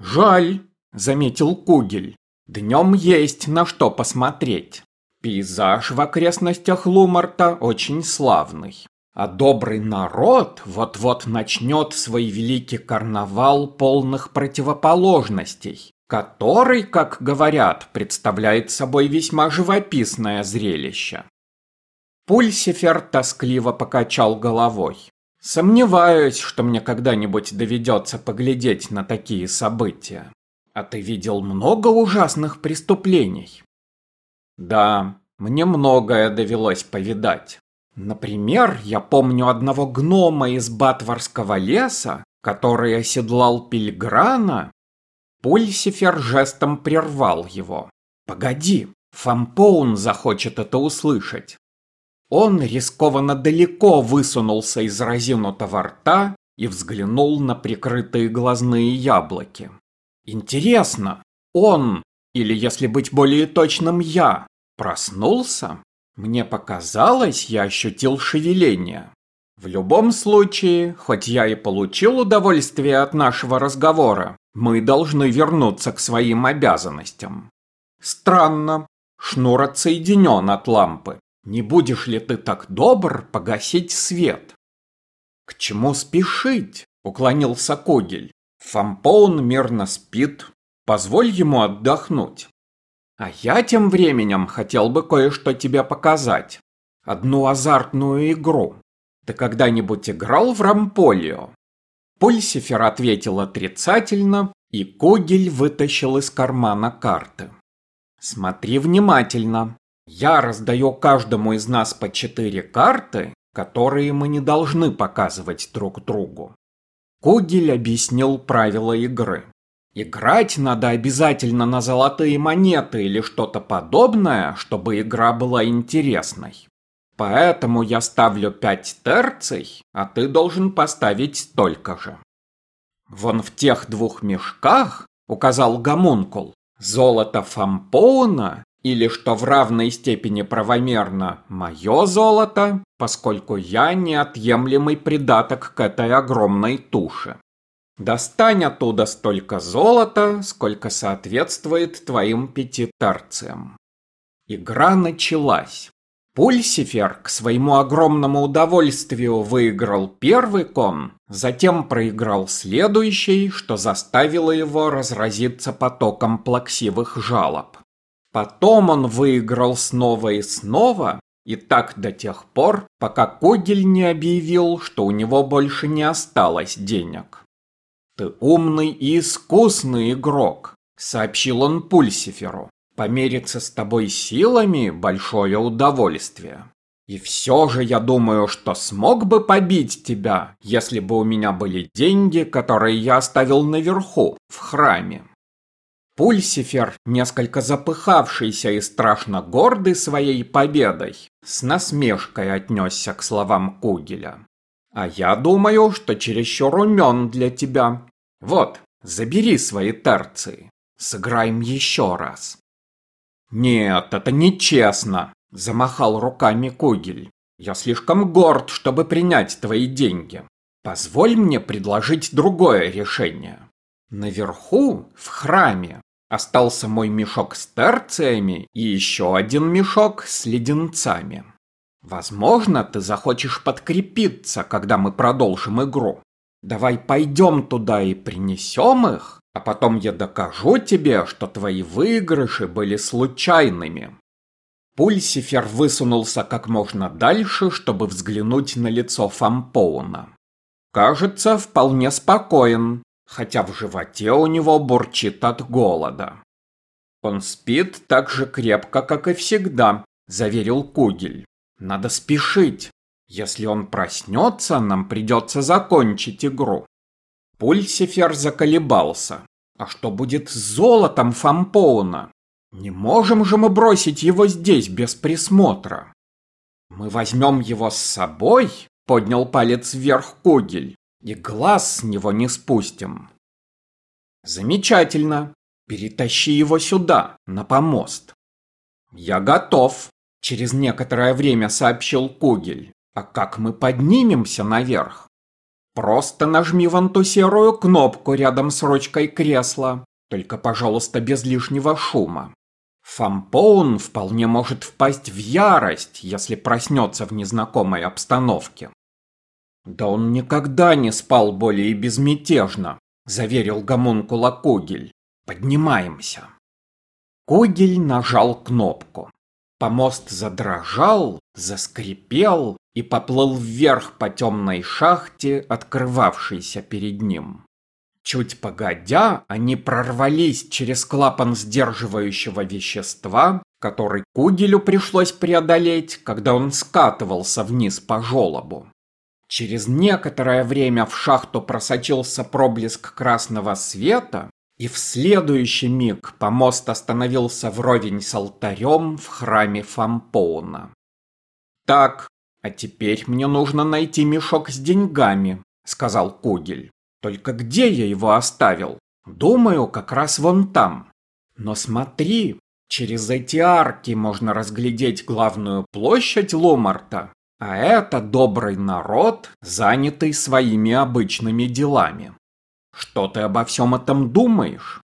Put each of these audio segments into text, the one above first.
Жаль, заметил Кугель. Днем есть на что посмотреть. Пейзаж в окрестностях Лумарта очень славный. А добрый народ вот-вот начнет свой великий карнавал полных противоположностей, который, как говорят, представляет собой весьма живописное зрелище. Пульсифер тоскливо покачал головой. Сомневаюсь, что мне когда-нибудь доведется поглядеть на такие события. А ты видел много ужасных преступлений? Да, мне многое довелось повидать. Например, я помню одного гнома из Батварского леса, который оседлал Пильграна. Пульсифер жестом прервал его. «Погоди, Фампоун захочет это услышать». Он рискованно далеко высунулся из разинутого рта и взглянул на прикрытые глазные яблоки. Интересно, он, или если быть более точным я, проснулся? Мне показалось, я ощутил шевеление. В любом случае, хоть я и получил удовольствие от нашего разговора, мы должны вернуться к своим обязанностям. Странно, шнур отсоединен от лампы. Не будешь ли ты так добр погасить свет? К чему спешить? Уклонился Когель. Фампоун мирно спит, позволь ему отдохнуть. А я тем временем хотел бы кое-что тебе показать. Одну азартную игру. Ты когда-нибудь играл в рамполио? Пульсифер ответил отрицательно, и Когель вытащил из кармана карты. Смотри внимательно. Я раздаю каждому из нас по четыре карты, которые мы не должны показывать друг другу. Кугель объяснил правила игры. Играть надо обязательно на золотые монеты или что-то подобное, чтобы игра была интересной. Поэтому я ставлю пять терций, а ты должен поставить столько же. Вон в тех двух мешках, указал гомункул, золото Фампоуна или, что в равной степени правомерно, мое золото, поскольку я неотъемлемый придаток к этой огромной туше. Достань оттуда столько золота, сколько соответствует твоим пяти терциям. Игра началась. Пульсифер к своему огромному удовольствию выиграл первый кон, затем проиграл следующий, что заставило его разразиться потоком плаксивых жалоб. Потом он выиграл снова и снова, и так до тех пор, пока Когель не объявил, что у него больше не осталось денег. «Ты умный и искусный игрок», — сообщил он Пульсиферу. «Помериться с тобой силами — большое удовольствие. И все же я думаю, что смог бы побить тебя, если бы у меня были деньги, которые я оставил наверху, в храме». Пульсифер, несколько запыхавшийся и страшно гордый своей победой, с насмешкой отнесся к словам Кугеля. «А я думаю, что чересчур умен для тебя. Вот, забери свои терции. Сыграем еще раз». «Нет, это нечестно», – замахал руками Кугель. «Я слишком горд, чтобы принять твои деньги. Позволь мне предложить другое решение. Наверху, в храме, Остался мой мешок с терциями и еще один мешок с леденцами. Возможно, ты захочешь подкрепиться, когда мы продолжим игру. Давай пойдем туда и принесем их, а потом я докажу тебе, что твои выигрыши были случайными. Пульсифер высунулся как можно дальше, чтобы взглянуть на лицо Фампоуна. Кажется, вполне спокоен, хотя в животе у него бурчит от голода. «Он спит так же крепко, как и всегда», – заверил Кугель. «Надо спешить. Если он проснется, нам придется закончить игру». Пульсифер заколебался. «А что будет с золотом Фампоуна? Не можем же мы бросить его здесь без присмотра». «Мы возьмем его с собой?» – поднял палец вверх Кугель и глаз с него не спустим. Замечательно. Перетащи его сюда, на помост. Я готов, через некоторое время сообщил Кугель. А как мы поднимемся наверх? Просто нажми вон ту серую кнопку рядом с ручкой кресла. Только, пожалуйста, без лишнего шума. Фампоун вполне может впасть в ярость, если проснется в незнакомой обстановке. Да он никогда не спал более безмятежно, заверил гомункула Кугель. Поднимаемся. Кугель нажал кнопку. Помост задрожал, заскрипел и поплыл вверх по темной шахте, открывавшейся перед ним. Чуть погодя, они прорвались через клапан сдерживающего вещества, который Кугелю пришлось преодолеть, когда он скатывался вниз по желобу. Через некоторое время в шахту просочился проблеск красного света, и в следующий миг помост остановился вровень с алтарем в храме Фампоуна. Так, «А теперь мне нужно найти мешок с деньгами», — сказал Кугель. «Только где я его оставил? Думаю, как раз вон там. Но смотри, через эти арки можно разглядеть главную площадь Ломарта, а это добрый народ, занятый своими обычными делами. Что ты обо всем этом думаешь?»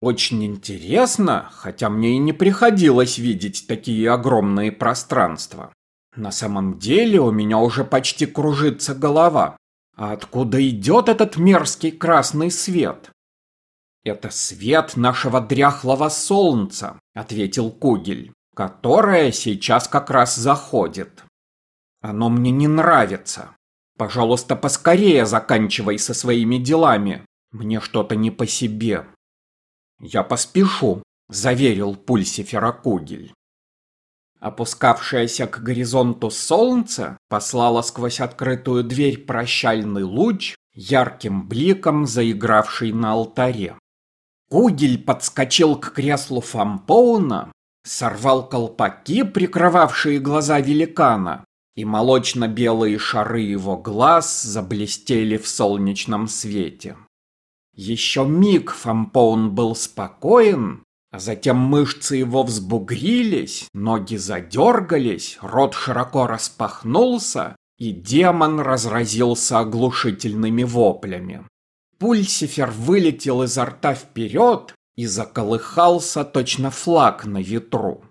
Очень интересно, хотя мне и не приходилось видеть такие огромные пространства. На самом деле у меня уже почти кружится голова. А откуда идет этот мерзкий красный свет? Это свет нашего дряхлого солнца, ответил Кугель, которое сейчас как раз заходит. Оно мне не нравится. Пожалуйста, поскорее заканчивай со своими делами. Мне что-то не по себе. Я поспешу, заверил Пульсифера Кугель. Опускавшееся к горизонту солнце послало сквозь открытую дверь прощальный луч, ярким бликом заигравший на алтаре. Кугель подскочил к креслу Фампоуна, сорвал колпаки, прикрывавшие глаза великана, и молочно-белые шары его глаз заблестели в солнечном свете. Еще миг Фампоун был спокоен, а затем мышцы его взбугрились, ноги задергались, рот широко распахнулся, и демон разразился оглушительными воплями. Пульсифер вылетел изо рта вперед и заколыхался точно флаг на ветру.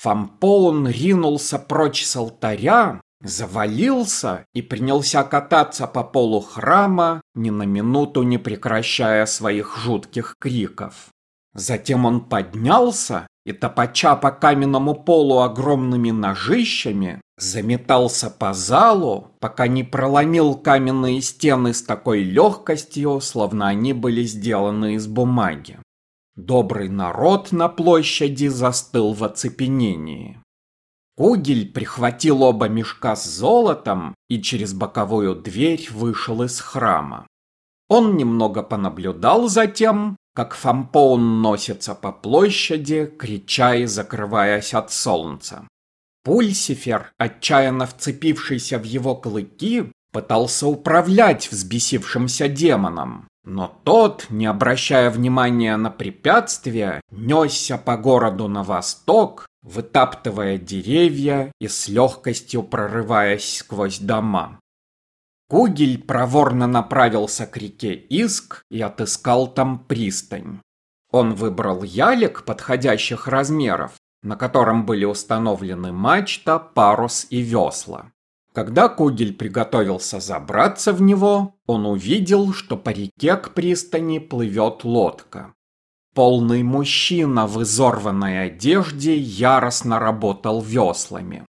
Фампоун ринулся прочь с алтаря, завалился и принялся кататься по полу храма, ни на минуту не прекращая своих жутких криков. Затем он поднялся и, топача по каменному полу огромными ножищами, заметался по залу, пока не проломил каменные стены с такой легкостью, словно они были сделаны из бумаги. Добрый народ на площади застыл в оцепенении. Кугель прихватил оба мешка с золотом и через боковую дверь вышел из храма. Он немного понаблюдал за тем, как Фампоун носится по площади, крича и закрываясь от солнца. Пульсифер, отчаянно вцепившийся в его клыки, пытался управлять взбесившимся демоном, но тот, не обращая внимания на препятствия, несся по городу на восток, вытаптывая деревья и с легкостью прорываясь сквозь дома. Кугель проворно направился к реке Иск и отыскал там пристань. Он выбрал ялик подходящих размеров, на котором были установлены мачта, парус и весла. Когда Кугель приготовился забраться в него, он увидел, что по реке к пристани плывет лодка. Полный мужчина в изорванной одежде яростно работал веслами.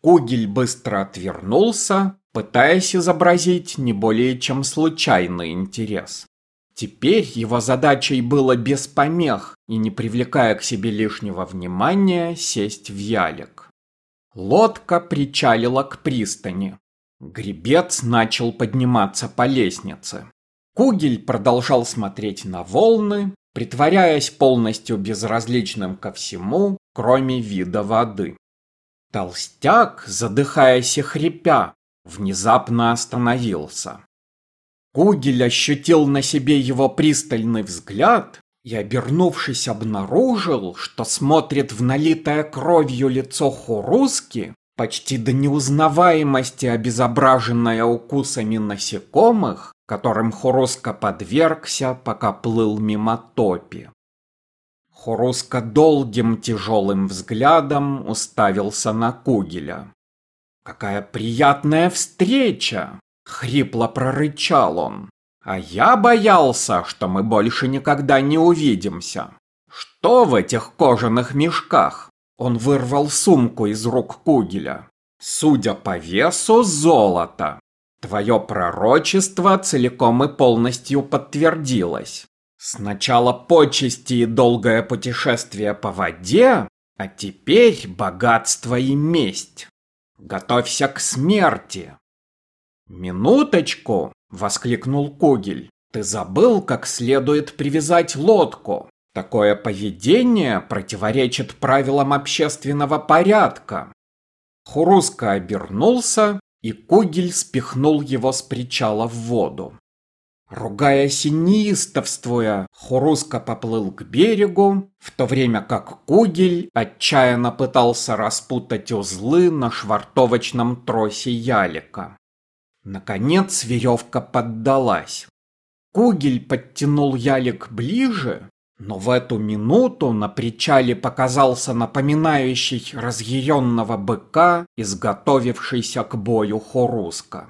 Кугель быстро отвернулся, пытаясь изобразить не более чем случайный интерес. Теперь его задачей было без помех и не привлекая к себе лишнего внимания сесть в ялик. Лодка причалила к пристани. Гребец начал подниматься по лестнице. Кугель продолжал смотреть на волны, притворяясь полностью безразличным ко всему, кроме вида воды. Толстяк, задыхаясь и хрипя, внезапно остановился. Кугель ощутил на себе его пристальный взгляд и, обернувшись, обнаружил, что смотрит в налитое кровью лицо Хуруски, почти до неузнаваемости обезображенная укусами насекомых, которым Хуруска подвергся, пока плыл мимо топи. Хуруска долгим тяжелым взглядом уставился на Кугеля. «Какая приятная встреча!» — хрипло прорычал он. «А я боялся, что мы больше никогда не увидимся. Что в этих кожаных мешках?» Он вырвал сумку из рук Кугеля. «Судя по весу, золото. Твое пророчество целиком и полностью подтвердилось. Сначала почести и долгое путешествие по воде, а теперь богатство и месть. Готовься к смерти. Минуточку, воскликнул Кугель. Ты забыл, как следует привязать лодку. Такое поведение противоречит правилам общественного порядка. Хуруска обернулся и Кугель спихнул его с причала в воду. Ругаясь и неистовствуя, Хуруска поплыл к берегу, в то время как Кугель отчаянно пытался распутать узлы на швартовочном тросе ялика. Наконец веревка поддалась. Кугель подтянул ялик ближе, но в эту минуту на причале показался напоминающий разъяренного быка, изготовившийся к бою Хоруска.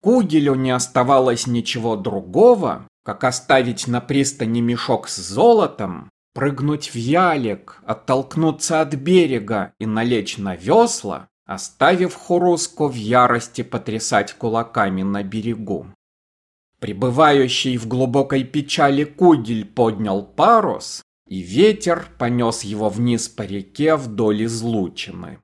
Кугелю не оставалось ничего другого, как оставить на пристани мешок с золотом, прыгнуть в ялик, оттолкнуться от берега и налечь на весла, оставив Хуруску в ярости потрясать кулаками на берегу. Пребывающий в глубокой печали кугель поднял парус, и ветер понес его вниз по реке вдоль излучины.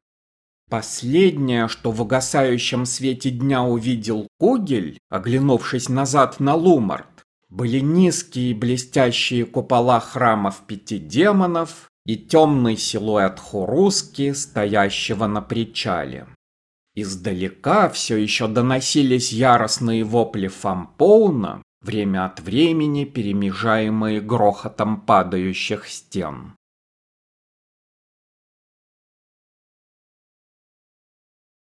Последнее, что в угасающем свете дня увидел Кугель, оглянувшись назад на Лумарт, были низкие блестящие купола храмов пяти демонов и темный силуэт Хуруски, стоящего на причале. Издалека все еще доносились яростные вопли Фампоуна, время от времени перемежаемые грохотом падающих стен.